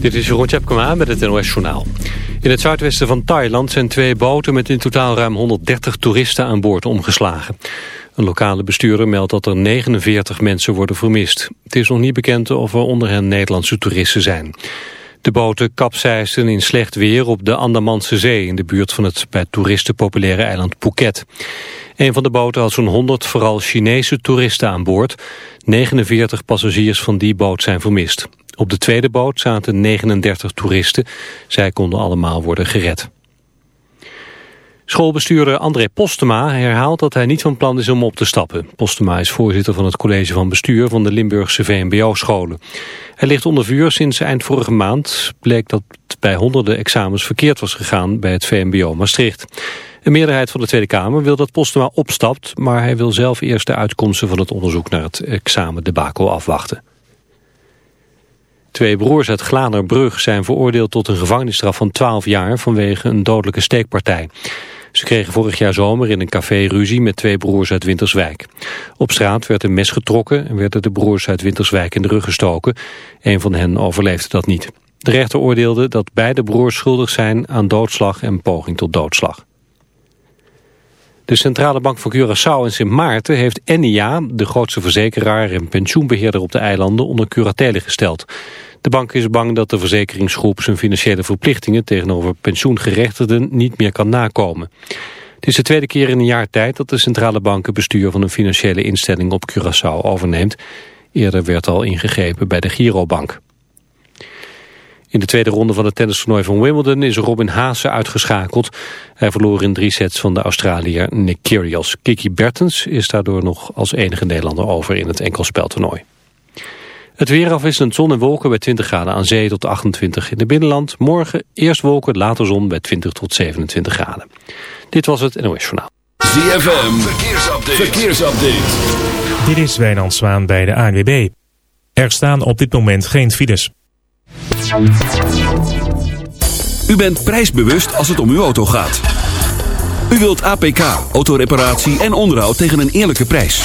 Dit is Jeroen Tjepkema met het NOS Journaal. In het zuidwesten van Thailand zijn twee boten met in totaal ruim 130 toeristen aan boord omgeslagen. Een lokale bestuurder meldt dat er 49 mensen worden vermist. Het is nog niet bekend of er onder hen Nederlandse toeristen zijn. De boten kapseisten in slecht weer op de Andamanse Zee... in de buurt van het bij toeristen populaire eiland Phuket. Een van de boten had zo'n 100 vooral Chinese toeristen aan boord. 49 passagiers van die boot zijn vermist. Op de tweede boot zaten 39 toeristen. Zij konden allemaal worden gered. Schoolbestuurder André Postema herhaalt dat hij niet van plan is om op te stappen. Postema is voorzitter van het college van bestuur van de Limburgse VMBO-scholen. Hij ligt onder vuur sinds eind vorige maand. Bleek dat bij honderden examens verkeerd was gegaan bij het VMBO Maastricht. Een meerderheid van de Tweede Kamer wil dat Postema opstapt... maar hij wil zelf eerst de uitkomsten van het onderzoek naar het examendebakel afwachten. Twee broers uit Glanerbrug zijn veroordeeld tot een gevangenisstraf van 12 jaar vanwege een dodelijke steekpartij. Ze kregen vorig jaar zomer in een café ruzie met twee broers uit Winterswijk. Op straat werd een mes getrokken en werden de broers uit Winterswijk in de rug gestoken. Een van hen overleefde dat niet. De rechter oordeelde dat beide broers schuldig zijn aan doodslag en poging tot doodslag. De Centrale Bank van Curaçao en Sint Maarten heeft NIA, de grootste verzekeraar en pensioenbeheerder op de eilanden, onder curatele gesteld. De bank is bang dat de verzekeringsgroep zijn financiële verplichtingen tegenover pensioengerechtigden niet meer kan nakomen. Het is de tweede keer in een jaar tijd dat de centrale bank het bestuur van een financiële instelling op Curaçao overneemt. Eerder werd al ingegrepen bij de Girobank. In de tweede ronde van het tennistoernooi van Wimbledon is Robin Haase uitgeschakeld. Hij verloor in drie sets van de Australiër Nick Kyrgios. Kiki Bertens is daardoor nog als enige Nederlander over in het enkelspeltoernooi. Het weer afwisselend zon en wolken bij 20 graden aan zee tot 28 in het binnenland. Morgen eerst wolken, later zon bij 20 tot 27 graden. Dit was het NOS Journaal. ZFM, verkeersupdate. verkeersupdate. Dit is Wijnand Zwaan bij de ANWB. Er staan op dit moment geen files. U bent prijsbewust als het om uw auto gaat. U wilt APK, autoreparatie en onderhoud tegen een eerlijke prijs.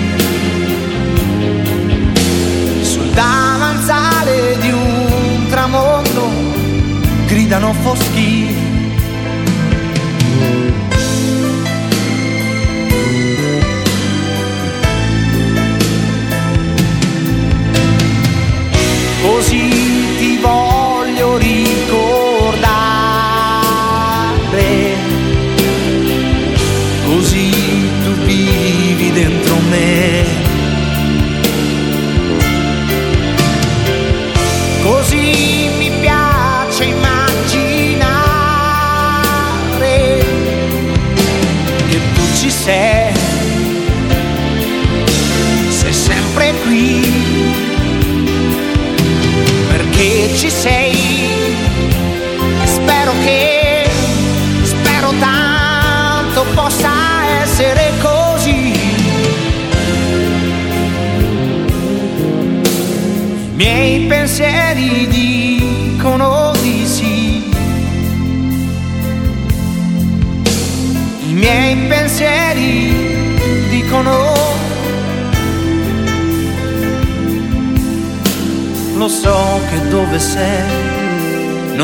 gridano foschi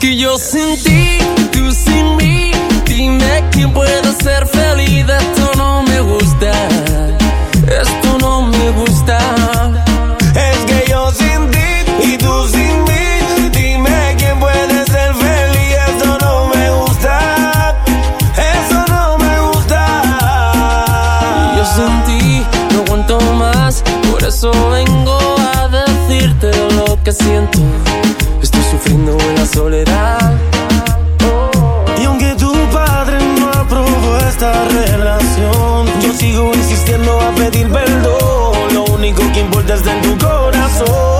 que yo sin ti, tú sin mí, dime quién puedo. corazón.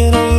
can only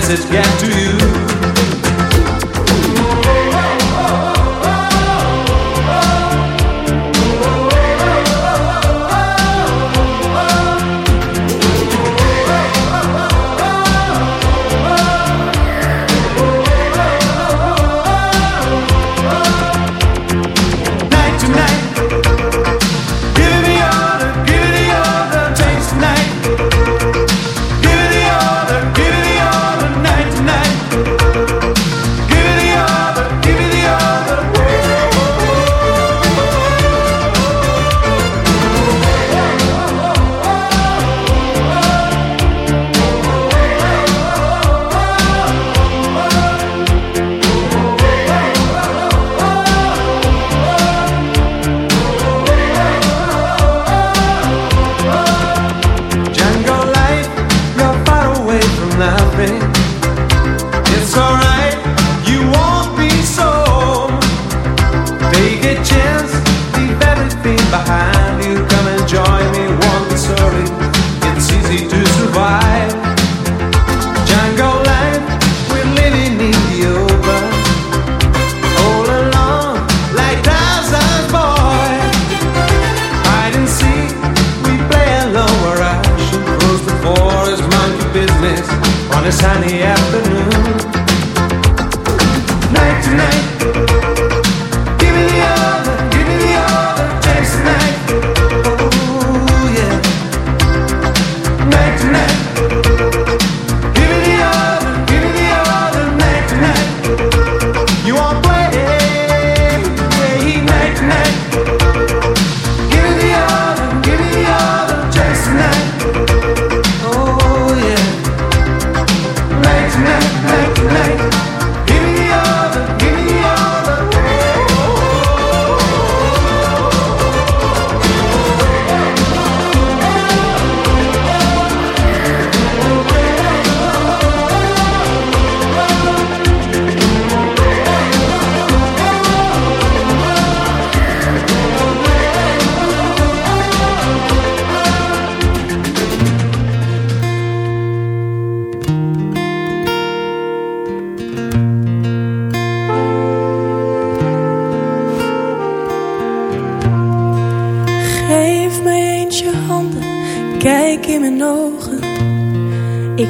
message get to you?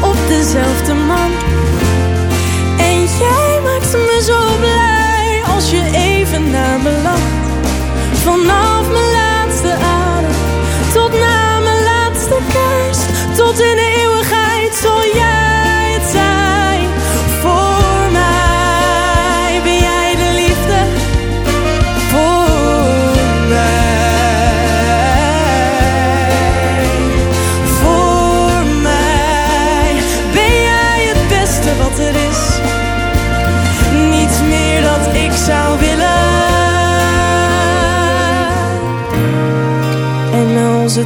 op dezelfde man. En jij maakt me zo blij als je even naar me lacht. Vanaf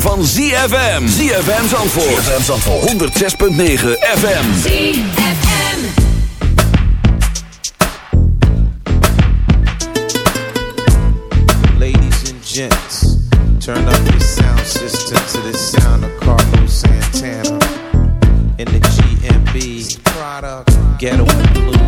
zomer van ZFM. ZFM Zandvoort. ZFM Zandvoort. 106.9 FM. ZFM. Ladies and gents, turn up your sound system to the sound of Carlos Santana. In the GMB product, Get. Blue.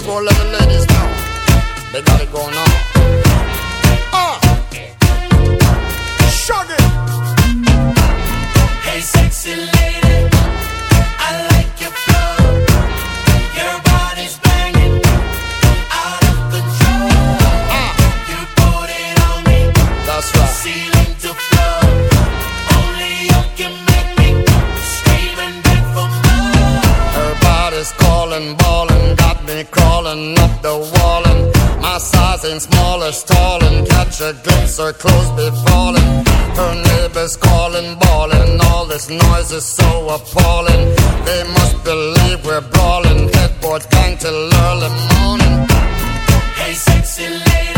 gonna go let the ladies know. They got it going on. Ah! Uh. Shug it! Hey, sexy lady. Tall. And catch a glimpse, her clothes be falling. Her neighbors calling, bawling. All this noise is so appalling. They must believe we're brawling. Headboards bang till early morning. Hey, sexy lady.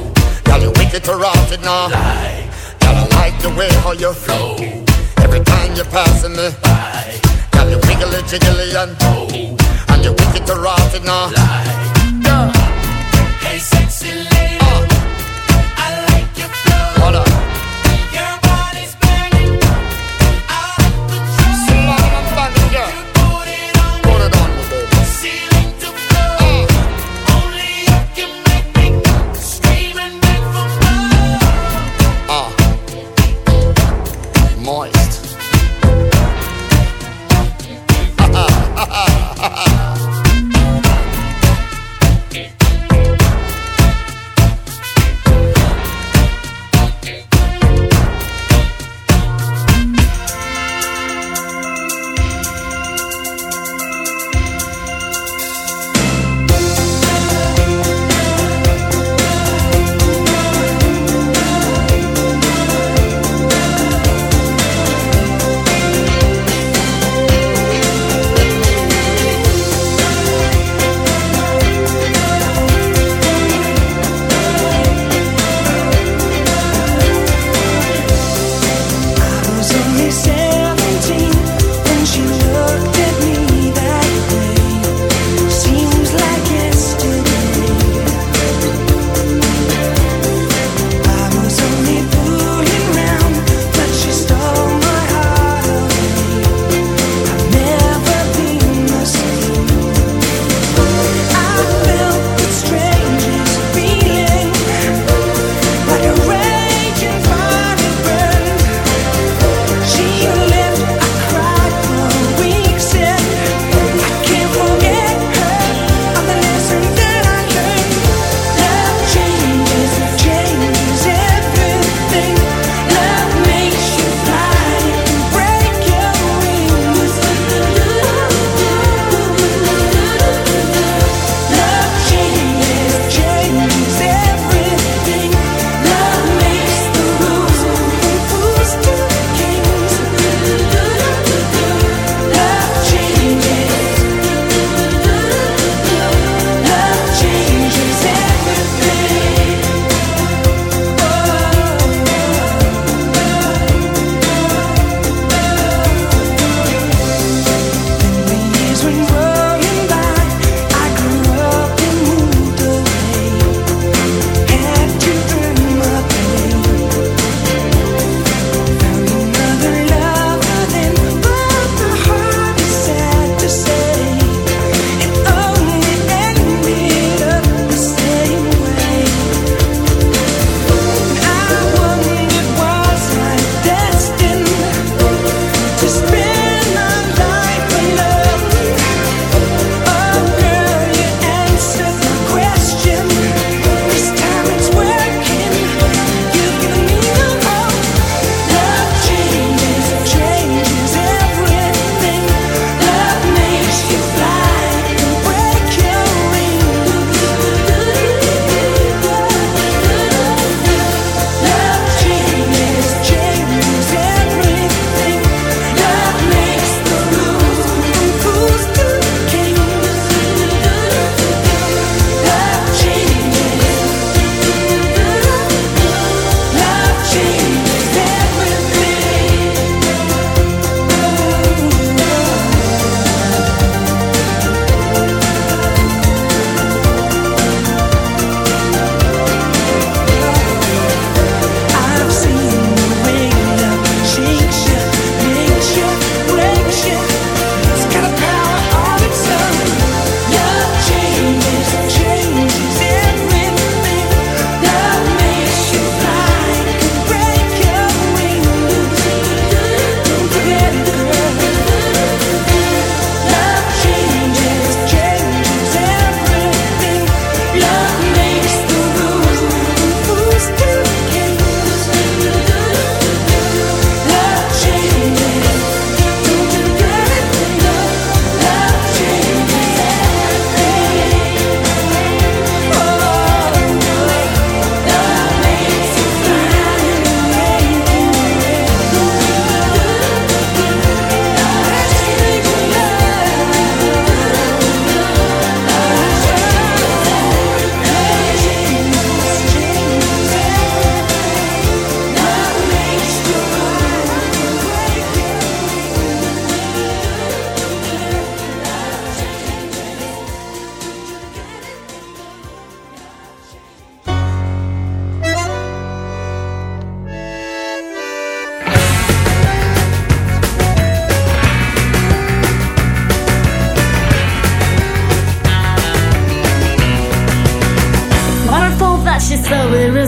Girl, you wicked to rot it now. Girl, I like the way how you flow. Every time you're passing me by. Girl, you wiggly jiggly and oh, and you wicked to rot it now. Girl, Hey, sexy lady, uh. I like your flow. what up?